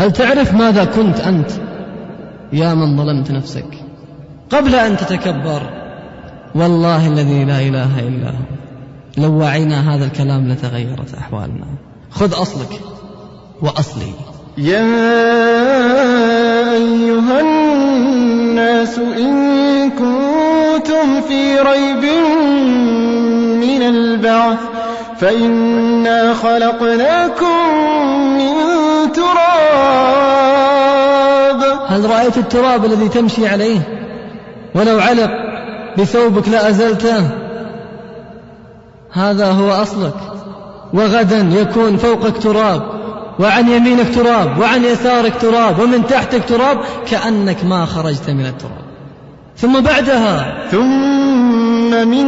هل تعرف ماذا كنت أنت؟ يا من ظلمت نفسك. قبل أن تتكبر. والله الذي لا إله إلا هو. لو وعينا هذا الكلام لتغيرت أحوالنا. خذ أصلك وأصلي. يا أيها الناس إن كنتم في ريب من البعث فإنا خلقناكم من تراب هل رأيت التراب الذي تمشي عليه؟ ولو علق بثوبك لأزلته هذا هو أصلك. وغدا يكون فوقك تراب وعن يمينك تراب وعن يسارك تراب ومن تحتك تراب كأنك ما خرجت من التراب. ثم بعدها. ثم من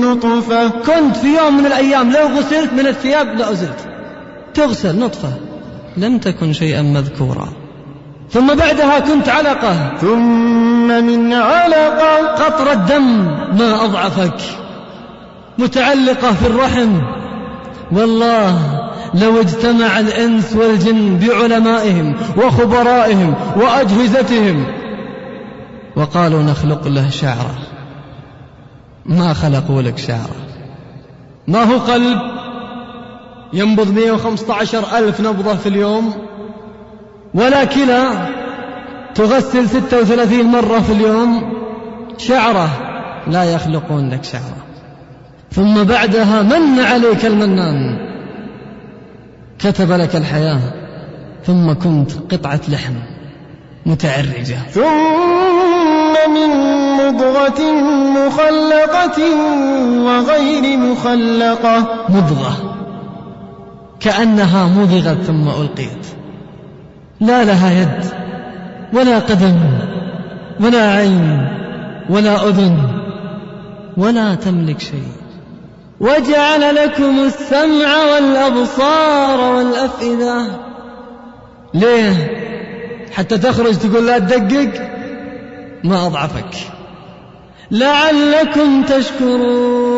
نطفة. كنت في يوم من الأيام لو غسلت من الثياب لأزلت تغسل نطفة. لم تكن شيئا مذكورا. ثم بعدها كنت علقة. ثم من علقة قطرة دم ما أضعفك. متعلقة في الرحم. والله لو اجتمع الإنس والجن بعلمائهم وخبرائهم وأجهزتهم وقالوا نخلق له شعرة. ما خلقوا لك شعرة. ما هو قلب؟ ينبض 115 ألف نبضة في اليوم ولا كلى تغسل 36 مرة في اليوم شعرة لا يخلقون لك شعرة. ثم بعدها من عليك المنان؟ كتب لك الحياة. ثم كنت قطعة لحم متعرجة. ثم من مضغة مخلقة وغير مخلقة. مضغة. كأنها مضغت ثم ألقيت. لا لها يد ولا قدم ولا عين ولا أذن ولا تملك شيء. وجعل لكم السمع والأبصار والأفئدة. ليه؟ حتى تخرج تقول لا تدقق ما أضعفك. لعلكم تشكرون.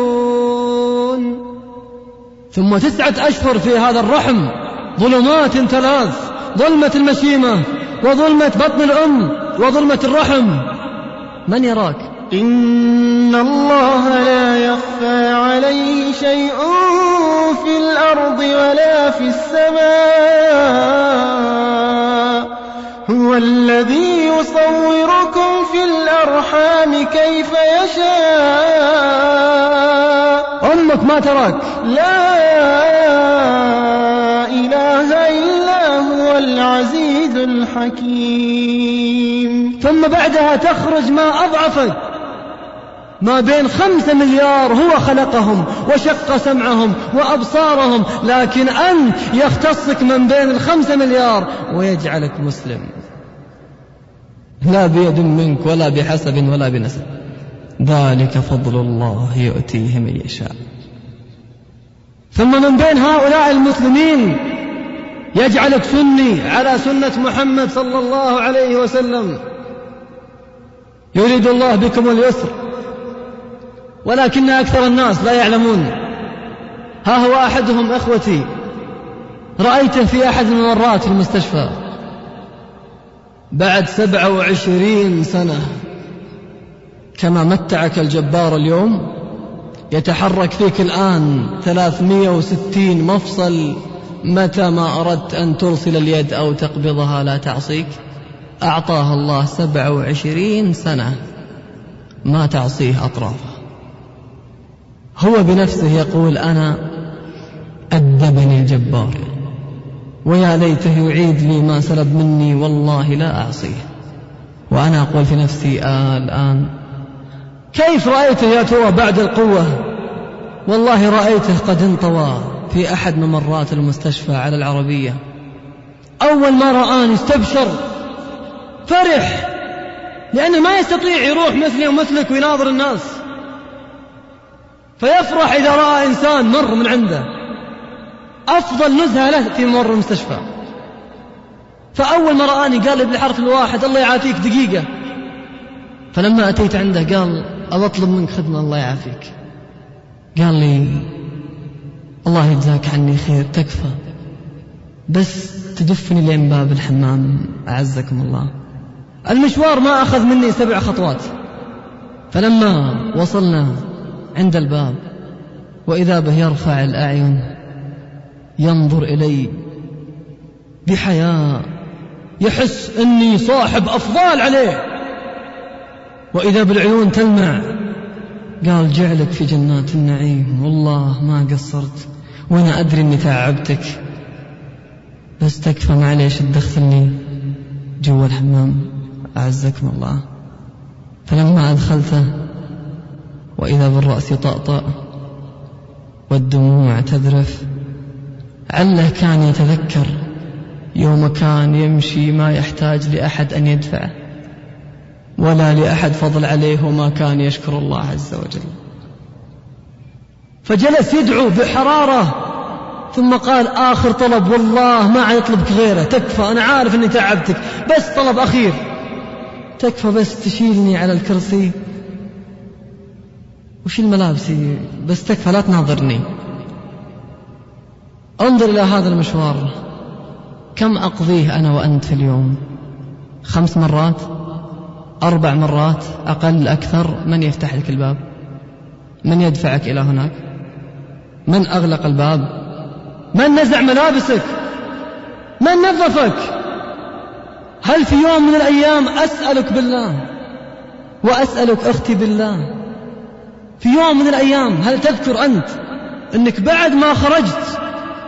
ثم تسعة أشهر في هذا الرحم ظلمات ثلاث ظلمة المشيمة وظلمة بطن الأم وظلمة الرحم. من يراك؟ إن الله لا يخفى عليه شيء في الأرض ولا في السماء. هو الذي يصوركم في الأرحام كيف يشاء. أمك ما تراك. لا إله إلا هو العزيز الحكيم. ثم بعدها تخرج ما أضعفك. ما بين خمسة مليار هو خلقهم وشق سمعهم وأبصارهم لكن أنت يختصك من بين الخمسة مليار ويجعلك مسلم. لا بيد منك ولا بحسب ولا بنسب. ذلك فضل الله يؤتيه من يشاء. ثم من بين هؤلاء المسلمين يجعلك سني على سنة محمد صلى الله عليه وسلم. يريد الله بكم اليسر ولكن أكثر الناس لا يعلمون. ها هو أحدهم إخوتي. رأيته في أحد الممرات في المستشفى. بعد سبعة وعشرين سنة كما متعك الجبار اليوم يتحرك فيك الآن ثلاثمية وستين مفصل متى ما أردت أن ترسل اليد أو تقبضها لا تعصيك؟ أعطاها الله سبعة وعشرين سنة. ما تعصيه أطرافه. هو بنفسه يقول أنا أدبني الجبار ويا ليته يعيد لي ما سلب مني والله لا أعصيه. وأنا أقول في نفسي آه الآن كيف رأيته يا ترى بعد القوة؟ والله رأيته قد انطوى في أحد ممرات المستشفى على العربية. أول ما رآني استبشر فرح لأنه ما يستطيع يروح مثلي ومثلك ويناظر الناس. فيفرح إذا رأى إنسان مر من عنده. أفضل نزهة له في ممر المستشفى. فأول ما رآني قال لي بالحرف الواحد الله يعافيك دقيقة. فلما أتيت عنده قال أبى أطلب منك خدمة الله يعافيك. قال لي الله يجزاك عني خير تكفى. بس تدفني لين باب الحمام أعزكم الله. المشوار ما أخذ مني سبع خطوات. فلما وصلنا عند الباب وإذا به يرفع الأعين ينظر إلي بحياء يحس أني صاحب أفضال عليه. وإذا بالعيون تلمع. قال جعلك في جنات النعيم. والله ما قصرت وأنا أدري أني تعبتك بس تكفى معليش تدخلني جوا الحمام. أعزكم الله. فلما أدخلته وإذا بالرأس يطأطأ والدموع تذرف عله كان يتذكر. يوم كان يمشي ما يحتاج لأحد أن يدفعه. ولا لأحد فضل عليه وما كان يشكر الله عز وجل. فجلس يدعو بحرارة ثم قال آخر طلب والله ما يطلبك غيره تكفى أنا عارف أني تعبتك بس طلب أخير. تكفى بس تشيلني على الكرسي. وشيل ملابسي بس تكفى لا تناظرني. انظر إلى هذا المشوار. كم أقضيه أنا وأنت في اليوم؟ خمس مرات؟ أربع مرات أقل أكثر. من يفتح لك الباب؟ من يدفعك إلى هناك؟ من أغلق الباب؟ من نزع ملابسك؟ من نظفك؟ هل في يوم من الأيام أسألك بالله وأسألك أختي بالله؟ في يوم من الأيام هل تذكر أنت أنك بعد ما خرجت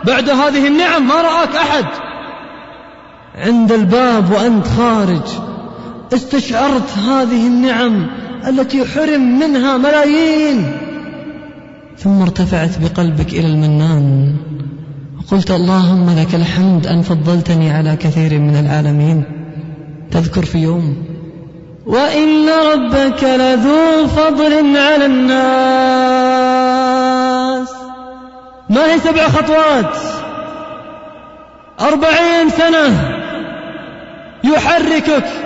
بعد هذه النعم ما رآك أحد؟ عند الباب وأنت خارج. استشعرت هذه النعم التي حرم منها ملايين. ثم ارتفعت بقلبك إلى المنان. وقلت اللهم لك الحمد أن فضلتني على كثير من العالمين. تذكر في يوم. وإن ربك لذو فضل على الناس. ما هي سبع خطوات؟ أربعين سنة يحركك.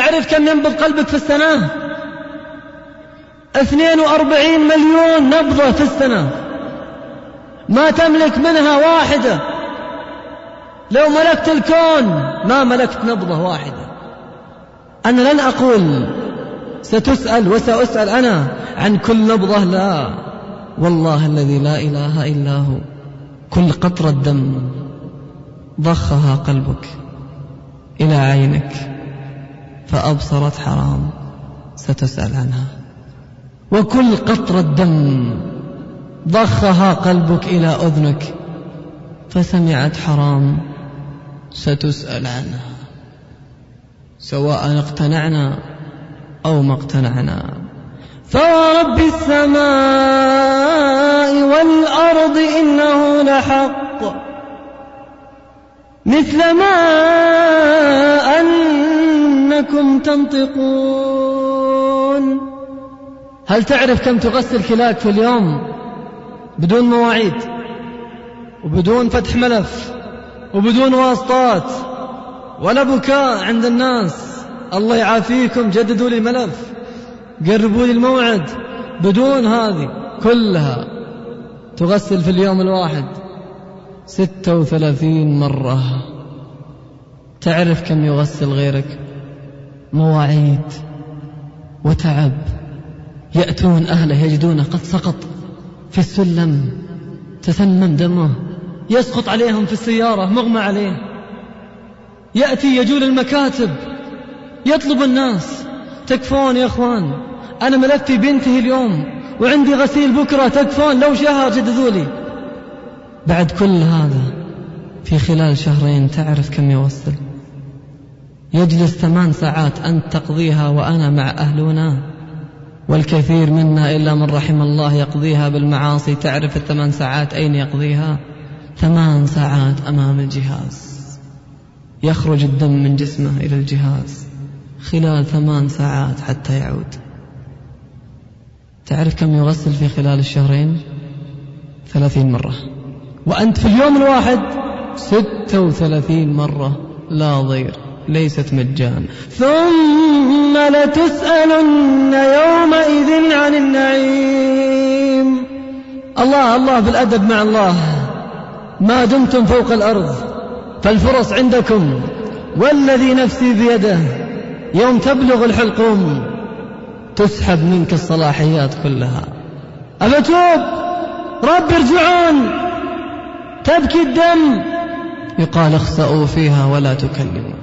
تعرف كم ينبض قلبك في السنة؟ 42 مليون نبضة في السنة. ما تملك منها واحدة. لو ملكت الكون ما ملكت نبضة واحدة. أنا لن أقول ستسأل وسأسأل أنا عن كل نبضة لا. والله الذي لا إله إلا هو. كل قطرة دم ضخها قلبك إلى عينك. فأبصرت حرام. ستسأل عنها. وكل قطرة دم ضخها قلبك إلى أذنك فسمعت حرام. ستسأل عنها. سواء اقتنعنا أو ما اقتنعنا. فورب السماء والأرض إنه لحق. مثل ما أنكم تنطقون. هل تعرف كم تغسل كلاك في اليوم؟ بدون مواعيد وبدون فتح ملف وبدون واسطات ولا بكاء عند الناس. الله يعافيكم جددوا لي الملف قربوا لي الموعد. بدون هذه كلها تغسل في اليوم الواحد ستة وثلاثين مرة. تعرف كم يغسل غيرك؟ مواعيد وتعب يأتون أهله يجدونه قد سقط في السلم تثمم دمه يسقط عليهم في السيارة مغمى عليه. يأتي يجول المكاتب يطلب الناس تكفون يا أخوان أنا ملفي بنتي اليوم وعندي غسيل بكرة تكفون لو شهر جددوا لي بعد كل هذا في خلال شهرين تعرف كم يوصل. يجلس ثمان ساعات أنت تقضيها وأنا مع أهلنا والكثير منا إلا من رحم الله يقضيها بالمعاصي. تعرف الثمان ساعات أين يقضيها؟ ثمان ساعات أمام الجهاز. يخرج الدم من جسمه إلى الجهاز خلال ثمان ساعات حتى يعود. تعرف كم يغسل في خلال الشهرين؟ ثلاثين مرة. وأنت في اليوم الواحد ستة وثلاثين مرة. لا ضير. ليست مجان ثم لتسألن يومئذ عن النعيم. الله الله بالأدب مع الله. ما دمتم فوق الأرض فالفرص عندكم. والذي نفسي بيده يوم تبلغ الحلقوم تسحب منك الصلاحيات كلها. أبتوب رب ارجعون. تبكي الدم. يقال اخسأوا فيها ولا تكلموا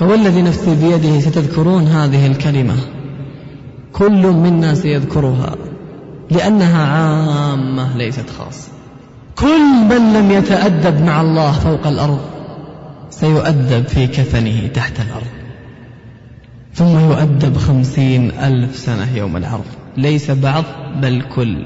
فوالذي نفسي بيده ستذكرون هذه الكلمة. كل منا سيذكرها لأنها عامة ليست خاصة. كل من لم يتأدب مع الله فوق الأرض سيؤدب في كفنه تحت الأرض. ثم يؤدب خمسين ألف سنة يوم العرض. ليس بعض بل كل.